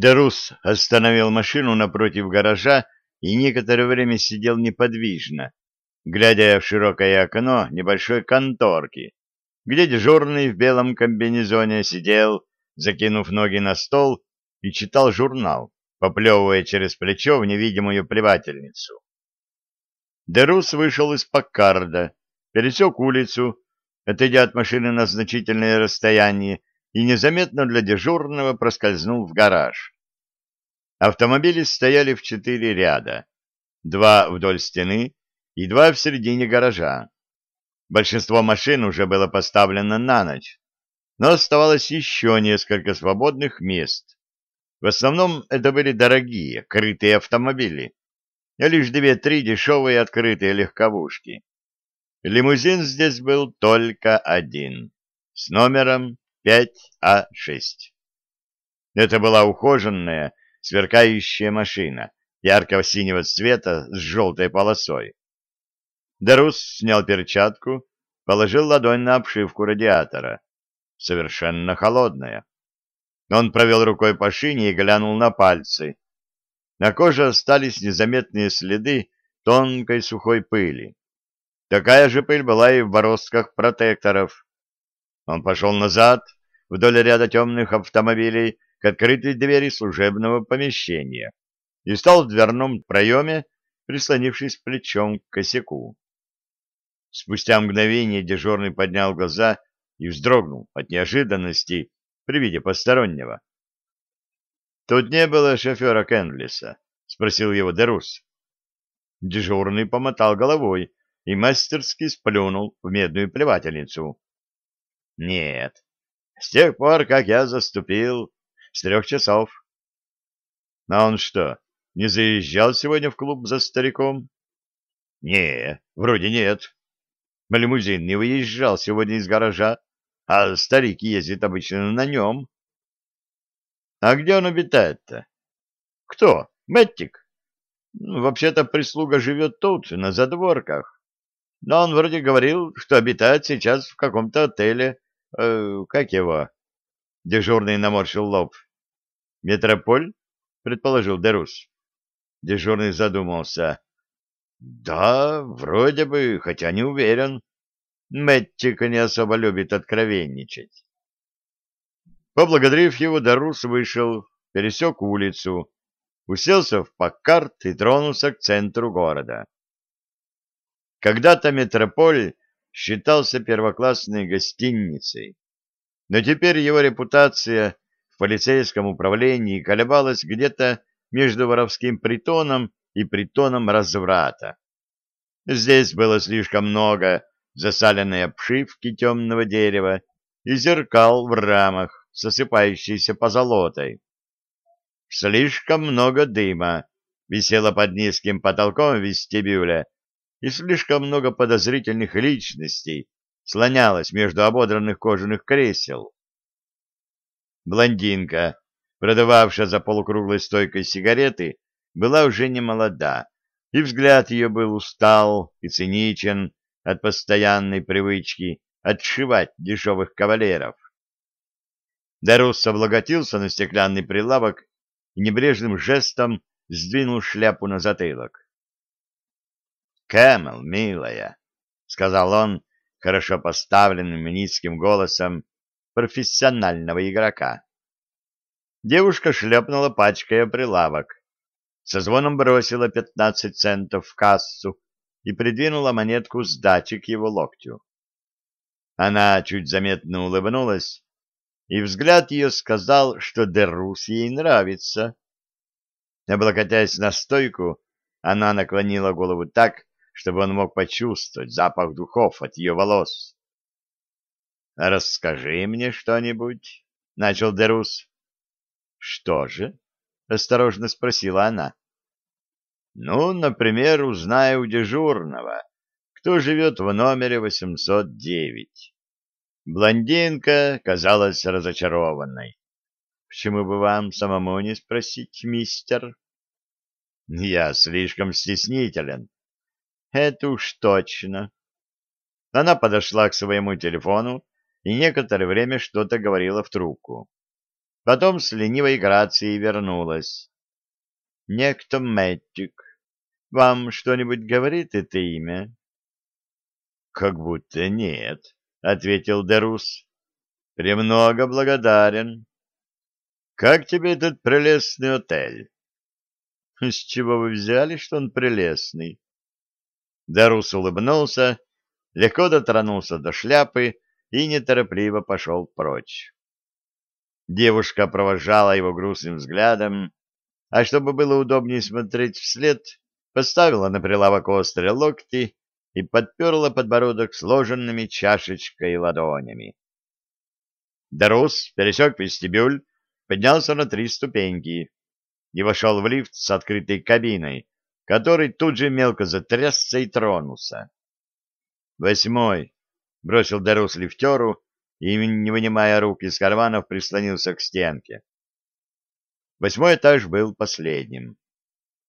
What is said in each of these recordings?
Дерус остановил машину напротив гаража и некоторое время сидел неподвижно, глядя в широкое окно небольшой конторки, где дежурный в белом комбинезоне сидел, закинув ноги на стол, и читал журнал, поплевывая через плечо в невидимую плевательницу. Дерус вышел из Паккарда, пересек улицу, отойдя от машины на значительное расстояние, и незаметно для дежурного проскользнул в гараж. Автомобили стояли в четыре ряда, два вдоль стены и два в середине гаража. Большинство машин уже было поставлено на ночь, но оставалось еще несколько свободных мест. В основном это были дорогие, крытые автомобили, а лишь две-три дешевые открытые легковушки. Лимузин здесь был только один, с номером 5А6. Это была ухоженная, сверкающая машина, яркого синего цвета с желтой полосой. Дарус снял перчатку, положил ладонь на обшивку радиатора. Совершенно холодная. Он провел рукой по шине и глянул на пальцы. На коже остались незаметные следы тонкой сухой пыли. Такая же пыль была и в бороздках протекторов. Он пошел назад, вдоль ряда темных автомобилей, к открытой двери служебного помещения и стал в дверном проеме, прислонившись плечом к косяку. Спустя мгновение дежурный поднял глаза и вздрогнул от неожиданности при виде постороннего. «Тут не было шофера Кендлиса?» — спросил его Дерус. Дежурный помотал головой и мастерски сплюнул в медную плевательницу. «Нет, с тех пор, как я заступил, с трех часов». «А он что, не заезжал сегодня в клуб за стариком?» «Не, вроде нет. Лимузин не выезжал сегодня из гаража, а старик ездит обычно на нем». А где он обитает-то? Кто? Мэттик? Ну, вообще-то прислуга живет тут, на задворках. Но он вроде говорил, что обитает сейчас в каком-то отеле. Э, как его? Дежурный наморщил лоб. Метрополь? Предположил Дерус. Дежурный задумался. Да, вроде бы, хотя не уверен. Мэттик не особо любит откровенничать. Поблагодарив его, Дарус вышел, пересек улицу, уселся в Паккарт и тронулся к центру города. Когда-то метрополь считался первоклассной гостиницей, но теперь его репутация в полицейском управлении колебалась где-то между воровским притоном и притоном разврата. Здесь было слишком много засаленной обшивки темного дерева и зеркал в рамах, засыпающейся позолотой. Слишком много дыма висело под низким потолком вестибюля, и слишком много подозрительных личностей слонялось между ободранных кожаных кресел. Блондинка, продававшая за полукруглой стойкой сигареты, была уже не молода, и взгляд ее был устал и циничен от постоянной привычки отшивать дешевых кавалеров. Дарус облокотился на стеклянный прилавок и небрежным жестом сдвинул шляпу на затылок. «Camel, милая», — сказал он хорошо поставленным низким голосом профессионального игрока. Девушка шлепнула пачкой о прилавок, со звоном бросила пятнадцать центов в кассу и придвинула монетку сдачи к его локтю. Она чуть заметно улыбнулась и взгляд ее сказал, что Дерус ей нравится. Облокотясь на стойку, она наклонила голову так, чтобы он мог почувствовать запах духов от ее волос. «Расскажи мне что-нибудь», — начал Дерус. «Что же?» — осторожно спросила она. «Ну, например, узнай у дежурного, кто живет в номере 809. Блондинка казалась разочарованной. — Почему бы вам самому не спросить, мистер? — Я слишком стеснителен. — Это уж точно. Она подошла к своему телефону и некоторое время что-то говорила в трубку. Потом с ленивой грацией вернулась. Некто Мэттик. Вам что-нибудь говорит это имя? Как будто нет, ответил Дерус. Премного благодарен. Как тебе этот прелестный отель? С чего вы взяли, что он прелестный? Дерус улыбнулся, легко дотронулся до шляпы и неторопливо пошел прочь. Девушка провожала его грустным взглядом, а чтобы было удобнее смотреть вслед, поставила на прилавок острые локти и подперла подбородок сложенными чашечкой ладонями. Дарус пересек вестибюль, поднялся на три ступеньки и вошел в лифт с открытой кабиной, который тут же мелко затрясся и тронулся. «Восьмой!» — бросил Дарус лифтеру и, не вынимая рук из карманов, прислонился к стенке. Восьмой этаж был последним.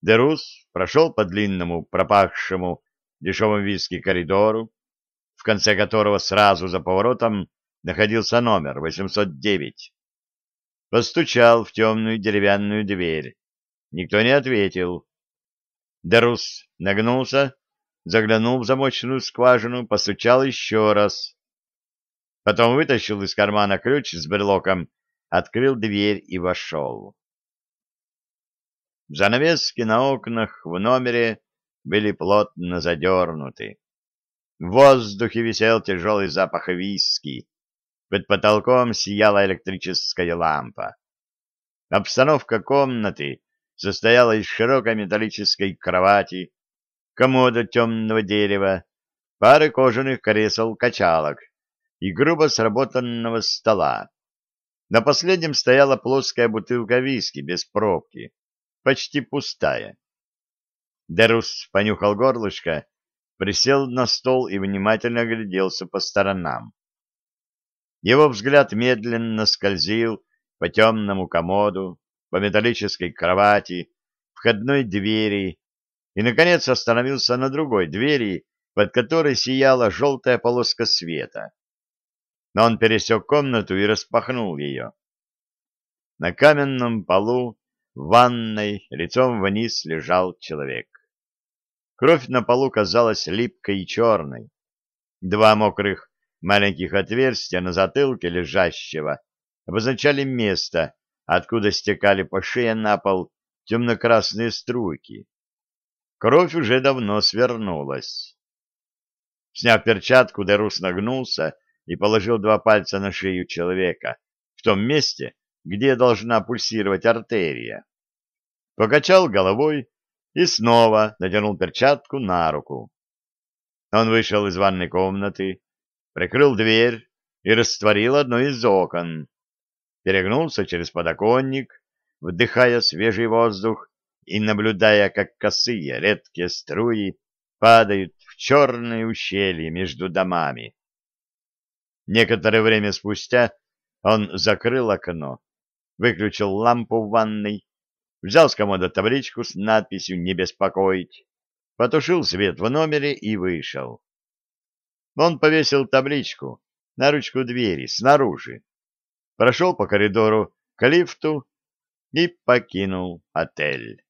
Дерус прошел по длинному, пропахшему дешевым виски коридору, в конце которого сразу за поворотом находился номер 809. Постучал в темную деревянную дверь. Никто не ответил. Дерус нагнулся, заглянул в замочную скважину, постучал еще раз. Потом вытащил из кармана ключ с брелоком, открыл дверь и вошел. Занавески на окнах в номере были плотно задернуты. В воздухе висел тяжелый запах виски. Под потолком сияла электрическая лампа. Обстановка комнаты состояла из широкой металлической кровати, комода темного дерева, пары кожаных кресел-качалок и грубо сработанного стола. На последнем стояла плоская бутылка виски без пробки почти пустая. Дерус понюхал горлышко, присел на стол и внимательно огляделся по сторонам. Его взгляд медленно скользил по темному комоду, по металлической кровати, входной двери и, наконец, остановился на другой двери, под которой сияла желтая полоска света. Но он пересек комнату и распахнул ее. На каменном полу в ванной лицом вниз лежал человек. Кровь на полу казалась липкой и черной. Два мокрых маленьких отверстия на затылке лежащего обозначали место, откуда стекали по шее на пол темно-красные струйки. Кровь уже давно свернулась. Сняв перчатку, Дерус нагнулся и положил два пальца на шею человека, в том месте, где должна пульсировать артерия покачал головой и снова натянул перчатку на руку. Он вышел из ванной комнаты, прикрыл дверь и растворил одно из окон, перегнулся через подоконник, вдыхая свежий воздух и наблюдая, как косые редкие струи падают в черное ущелье между домами. Некоторое время спустя он закрыл окно, выключил лампу в ванной взял с комода табличку с надписью «Не беспокоить», потушил свет в номере и вышел. Он повесил табличку на ручку двери снаружи, прошел по коридору к лифту и покинул отель.